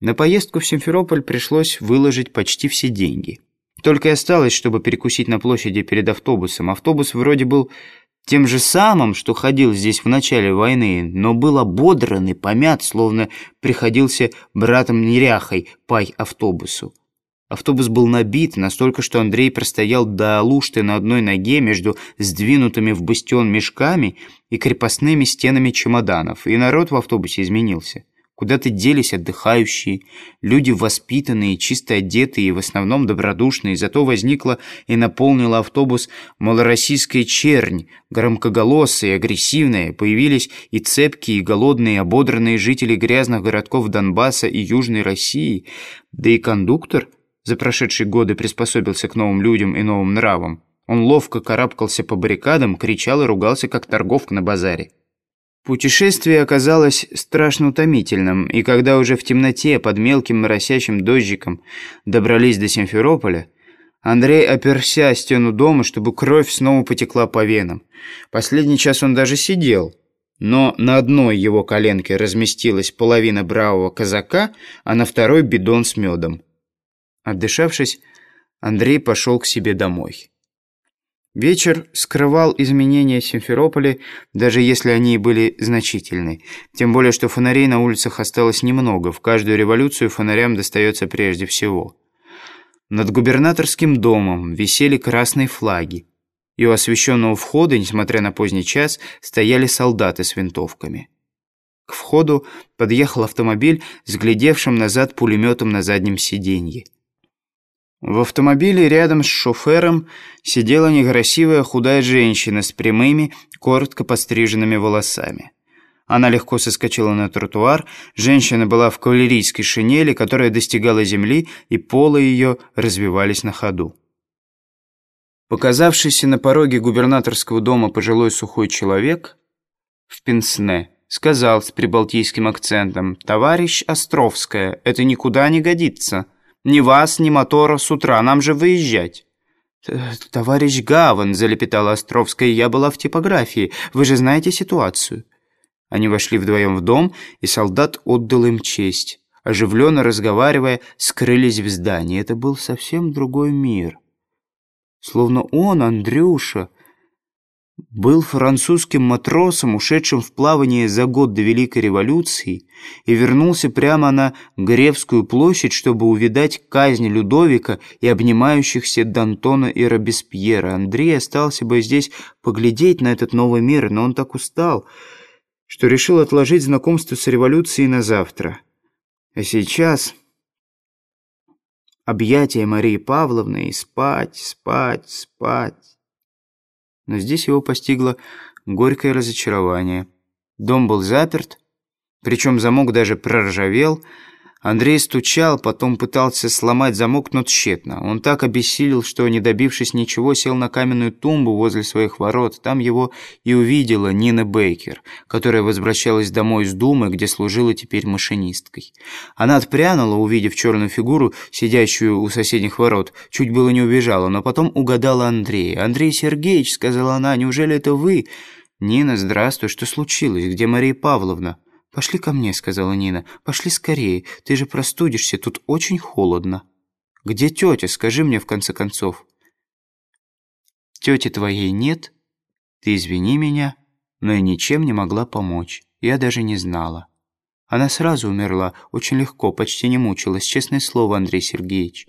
На поездку в Симферополь пришлось выложить почти все деньги. Только и осталось, чтобы перекусить на площади перед автобусом. Автобус вроде был тем же самым, что ходил здесь в начале войны, но был ободран и помят, словно приходился братом-неряхой пай автобусу. Автобус был набит настолько, что Андрей простоял до лушты на одной ноге между сдвинутыми в бастион мешками и крепостными стенами чемоданов, и народ в автобусе изменился. Куда-то делись отдыхающие, люди воспитанные, чисто одетые и в основном добродушные, зато возникла и наполнила автобус малороссийская чернь, громкоголосая, агрессивная, появились и цепкие, и голодные, ободранные жители грязных городков Донбасса и Южной России, да и кондуктор за прошедшие годы приспособился к новым людям и новым нравам. Он ловко карабкался по баррикадам, кричал и ругался, как торговка на базаре. Путешествие оказалось страшно утомительным, и когда уже в темноте под мелким моросящим дождиком добрались до Симферополя, Андрей оперся о стену дома, чтобы кровь снова потекла по венам. Последний час он даже сидел, но на одной его коленке разместилась половина бравого казака, а на второй бидон с медом. Отдышавшись, Андрей пошел к себе домой. Вечер скрывал изменения Симферополя, даже если они были значительны. Тем более, что фонарей на улицах осталось немного. В каждую революцию фонарям достается прежде всего. Над губернаторским домом висели красные флаги. И у освещенного входа, несмотря на поздний час, стояли солдаты с винтовками. К входу подъехал автомобиль с глядевшим назад пулеметом на заднем сиденье. В автомобиле рядом с шофером сидела некрасивая худая женщина с прямыми, коротко постриженными волосами. Она легко соскочила на тротуар, женщина была в кавалерийской шинели, которая достигала земли, и полы ее развивались на ходу. Показавшийся на пороге губернаторского дома пожилой сухой человек в пенсне сказал с прибалтийским акцентом «Товарищ Островская, это никуда не годится». Ни вас, ни мотора с утра, нам же выезжать». «Товарищ Гаван», — залепетала Островская, — «я была в типографии. Вы же знаете ситуацию». Они вошли вдвоем в дом, и солдат отдал им честь. Оживленно разговаривая, скрылись в здании. Это был совсем другой мир. Словно он, Андрюша, был французским матросом, ушедшим в плавание за год до Великой революции, и вернулся прямо на Гревскую площадь, чтобы увидать казнь Людовика и обнимающихся Д'Антона и Робеспьера. Андрей остался бы здесь поглядеть на этот новый мир, но он так устал, что решил отложить знакомство с революцией на завтра. А сейчас объятия Марии Павловны и спать, спать, спать. Но здесь его постигло горькое разочарование. Дом был заперт, причем замок даже проржавел. Андрей стучал, потом пытался сломать замок, но тщетно. Он так обессилел, что, не добившись ничего, сел на каменную тумбу возле своих ворот. Там его и увидела Нина Бейкер, которая возвращалась домой из Думы, где служила теперь машинисткой. Она отпрянула, увидев черную фигуру, сидящую у соседних ворот. Чуть было не убежала, но потом угадала Андрея. «Андрей Сергеевич», — сказала она, — «неужели это вы?» «Нина, здравствуй, что случилось? Где Мария Павловна?» «Пошли ко мне», — сказала Нина. «Пошли скорее. Ты же простудишься, тут очень холодно». «Где тетя? Скажи мне, в конце концов». «Тети твоей нет. Ты извини меня, но и ничем не могла помочь. Я даже не знала. Она сразу умерла, очень легко, почти не мучилась. Честное слово, Андрей Сергеевич».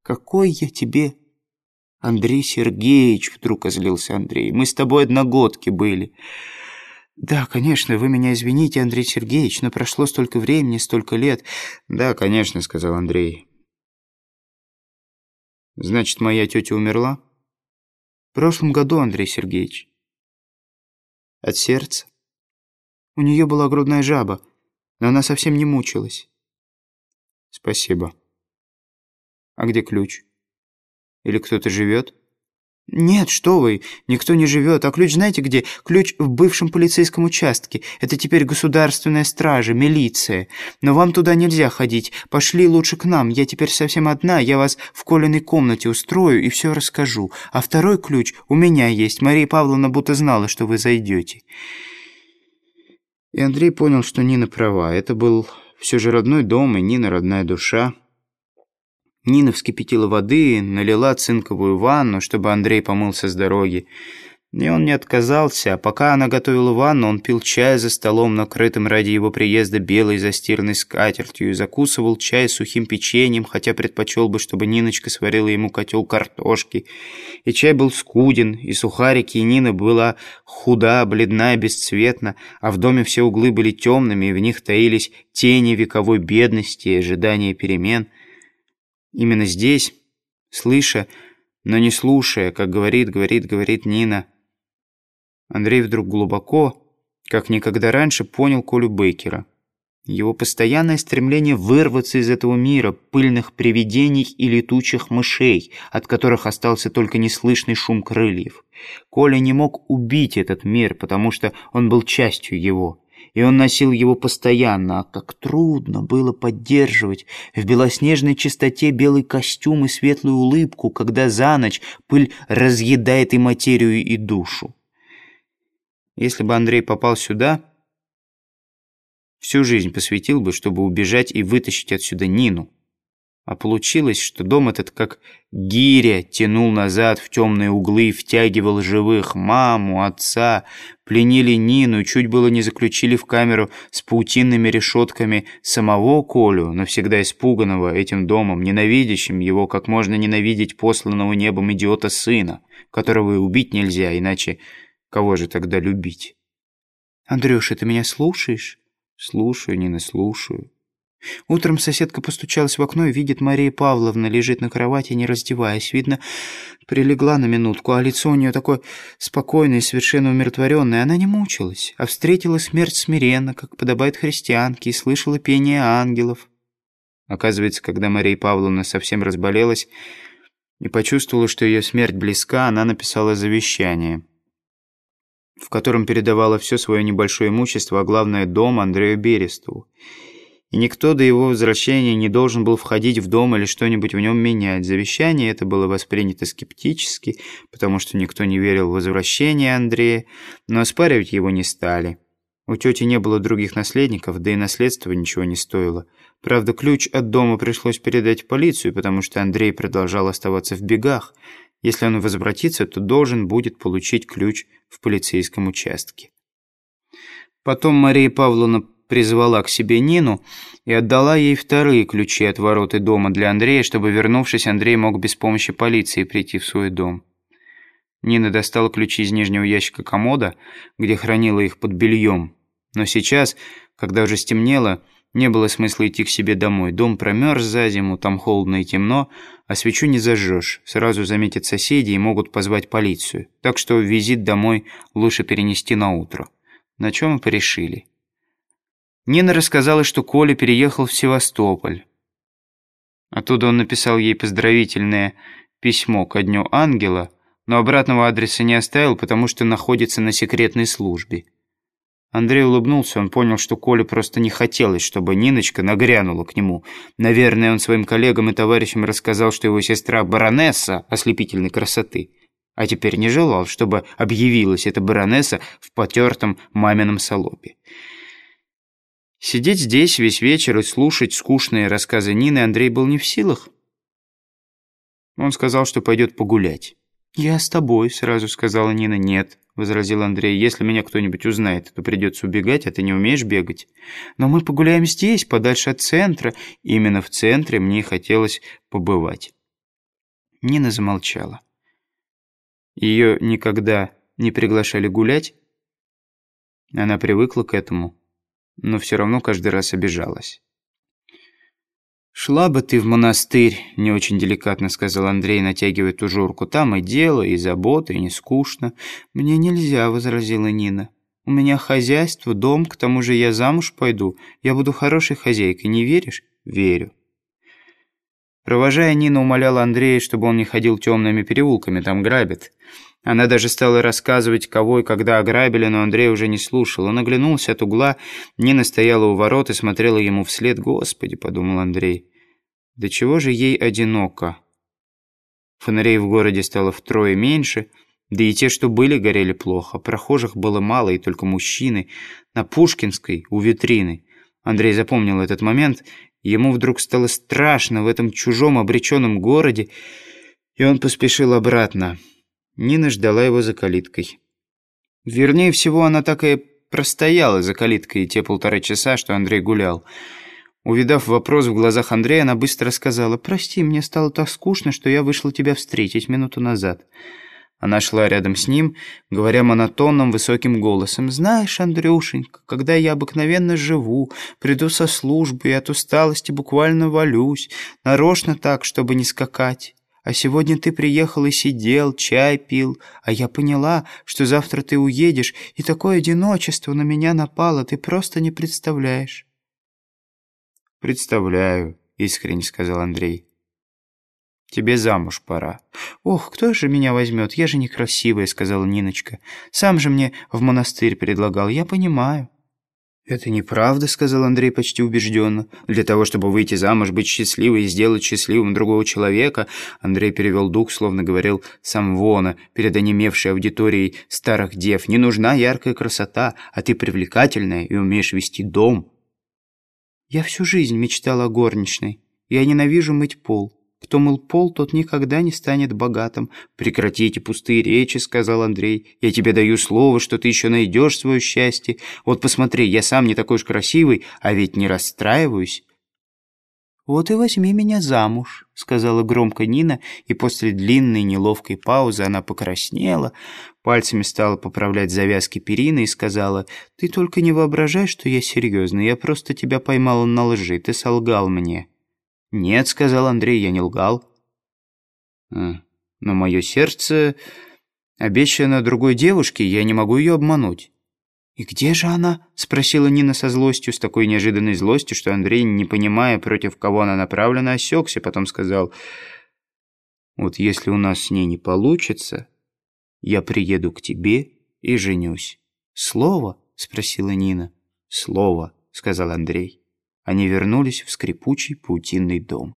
«Какой я тебе...» «Андрей Сергеевич», — вдруг озлился Андрей, — «мы с тобой одногодки были». «Да, конечно, вы меня извините, Андрей Сергеевич, но прошло столько времени, столько лет». «Да, конечно», — сказал Андрей. «Значит, моя тетя умерла?» «В прошлом году, Андрей Сергеевич». «От сердца?» «У нее была грудная жаба, но она совсем не мучилась». «Спасибо. А где ключ? Или кто-то живет?» «Нет, что вы, никто не живет. А ключ знаете где? Ключ в бывшем полицейском участке. Это теперь государственная стража, милиция. Но вам туда нельзя ходить. Пошли лучше к нам. Я теперь совсем одна. Я вас в Колиной комнате устрою и все расскажу. А второй ключ у меня есть. Мария Павловна будто знала, что вы зайдете». И Андрей понял, что Нина права. Это был все же родной дом и Нина родная душа. Нина вскипятила воды, налила цинковую ванну, чтобы Андрей помылся с дороги. И он не отказался, а пока она готовила ванну, он пил чай за столом, накрытым ради его приезда белой застиранной скатертью, и закусывал чай сухим печеньем, хотя предпочел бы, чтобы Ниночка сварила ему котел картошки. И чай был скуден, и сухарики, и Нина была худа, бледна и бесцветна, а в доме все углы были темными, и в них таились тени вековой бедности и ожидания перемен. Именно здесь, слыша, но не слушая, как говорит, говорит, говорит Нина, Андрей вдруг глубоко, как никогда раньше, понял Колю Бейкера. Его постоянное стремление вырваться из этого мира, пыльных привидений и летучих мышей, от которых остался только неслышный шум крыльев. Коля не мог убить этот мир, потому что он был частью его. И он носил его постоянно, а как трудно было поддерживать в белоснежной чистоте белый костюм и светлую улыбку, когда за ночь пыль разъедает и материю, и душу. Если бы Андрей попал сюда, всю жизнь посвятил бы, чтобы убежать и вытащить отсюда Нину. А получилось, что дом этот как гиря тянул назад в темные углы, втягивал живых маму, отца, пленили Нину, чуть было не заключили в камеру с паутинными решетками самого Колю, навсегда испуганного этим домом, ненавидящим его, как можно ненавидеть посланного небом идиота сына, которого и убить нельзя, иначе Кого же тогда любить? «Андрюша, ты меня слушаешь?» «Слушаю, Нина, слушаю». Утром соседка постучалась в окно и видит, Мария Павловна лежит на кровати, не раздеваясь. Видно, прилегла на минутку, а лицо у нее такое спокойное совершенно умиротворенное. Она не мучилась, а встретила смерть смиренно, как подобает христианке, и слышала пение ангелов. Оказывается, когда Мария Павловна совсем разболелась и почувствовала, что ее смерть близка, она написала завещание в котором передавала все свое небольшое имущество, а главное дом Андрею Берестову. И никто до его возвращения не должен был входить в дом или что-нибудь в нем менять. Завещание это было воспринято скептически, потому что никто не верил в возвращение Андрея, но оспаривать его не стали. У тети не было других наследников, да и наследство ничего не стоило. Правда, ключ от дома пришлось передать полицию, потому что Андрей продолжал оставаться в бегах. Если он возвратится, то должен будет получить ключ в полицейском участке. Потом Мария Павловна призвала к себе Нину и отдала ей вторые ключи от ворот дома для Андрея, чтобы, вернувшись, Андрей мог без помощи полиции прийти в свой дом. Нина достала ключи из нижнего ящика комода, где хранила их под бельем. Но сейчас, когда уже стемнело, не было смысла идти к себе домой. Дом промерз за зиму, там холодно и темно, а свечу не зажжешь. Сразу заметят соседи и могут позвать полицию. Так что визит домой лучше перенести на утро. На чем мы порешили. Нина рассказала, что Коля переехал в Севастополь. Оттуда он написал ей поздравительное письмо ко Дню Ангела, но обратного адреса не оставил, потому что находится на секретной службе. Андрей улыбнулся, он понял, что Коле просто не хотелось, чтобы Ниночка нагрянула к нему. Наверное, он своим коллегам и товарищам рассказал, что его сестра баронесса ослепительной красоты. А теперь не желал, чтобы объявилась эта баронесса в потертом мамином салопе. Сидеть здесь весь вечер и слушать скучные рассказы Нины Андрей был не в силах. Он сказал, что пойдет погулять. «Я с тобой», — сразу сказала Нина. «Нет», — возразил Андрей. «Если меня кто-нибудь узнает, то придется убегать, а ты не умеешь бегать. Но мы погуляем здесь, подальше от центра. Именно в центре мне хотелось побывать». Нина замолчала. Ее никогда не приглашали гулять. Она привыкла к этому, но все равно каждый раз обижалась. «Шла бы ты в монастырь», — не очень деликатно сказал Андрей, натягивая тужурку. «Там и дело, и забота, и не скучно». «Мне нельзя», — возразила Нина. «У меня хозяйство, дом, к тому же я замуж пойду. Я буду хорошей хозяйкой, не веришь?» «Верю». Провожая, Нина умоляла Андрея, чтобы он не ходил темными переулками, там грабят. Она даже стала рассказывать, кого и когда ограбили, но Андрей уже не слушал. Он оглянулся от угла, Нина стояла у ворот и смотрела ему вслед. «Господи», — подумал Андрей, — «да чего же ей одиноко?» Фонарей в городе стало втрое меньше, да и те, что были, горели плохо. Прохожих было мало, и только мужчины. На Пушкинской, у витрины, Андрей запомнил этот момент. Ему вдруг стало страшно в этом чужом обреченном городе, и он поспешил обратно. Нина ждала его за калиткой. Вернее всего, она так и простояла за калиткой те полтора часа, что Андрей гулял. Увидав вопрос в глазах Андрея, она быстро сказала, «Прости, мне стало так скучно, что я вышла тебя встретить минуту назад». Она шла рядом с ним, говоря монотонным высоким голосом. «Знаешь, Андрюшенька, когда я обыкновенно живу, приду со службы и от усталости буквально валюсь, нарочно так, чтобы не скакать. А сегодня ты приехал и сидел, чай пил, а я поняла, что завтра ты уедешь, и такое одиночество на меня напало, ты просто не представляешь». «Представляю», — искренне сказал Андрей. «Тебе замуж пора». «Ох, кто же меня возьмет? Я же некрасивая», — сказала Ниночка. «Сам же мне в монастырь предлагал, я понимаю». «Это неправда», — сказал Андрей почти убежденно. «Для того, чтобы выйти замуж, быть счастливой и сделать счастливым другого человека», Андрей перевел дух, словно говорил сам Вона, перед онемевшей аудиторией старых дев. «Не нужна яркая красота, а ты привлекательная и умеешь вести дом». «Я всю жизнь мечтала о горничной. Я ненавижу мыть пол. Кто мыл пол, тот никогда не станет богатым». «Прекратите пустые речи», — сказал Андрей. «Я тебе даю слово, что ты еще найдешь свое счастье. Вот посмотри, я сам не такой уж красивый, а ведь не расстраиваюсь». «Вот и возьми меня замуж», — сказала громко Нина, и после длинной неловкой паузы она покраснела, пальцами стала поправлять завязки перины и сказала, «Ты только не воображай, что я серьезно, я просто тебя поймала на лжи, ты солгал мне». «Нет», — сказал Андрей, — «я не лгал». А, «Но мое сердце обещано другой девушке, я не могу ее обмануть». «И где же она?» — спросила Нина со злостью, с такой неожиданной злостью, что Андрей, не понимая, против кого она направлена, осекся, потом сказал, «Вот если у нас с ней не получится, я приеду к тебе и женюсь». «Слово?» — спросила Нина. «Слово», — сказал Андрей. Они вернулись в скрипучий паутинный дом.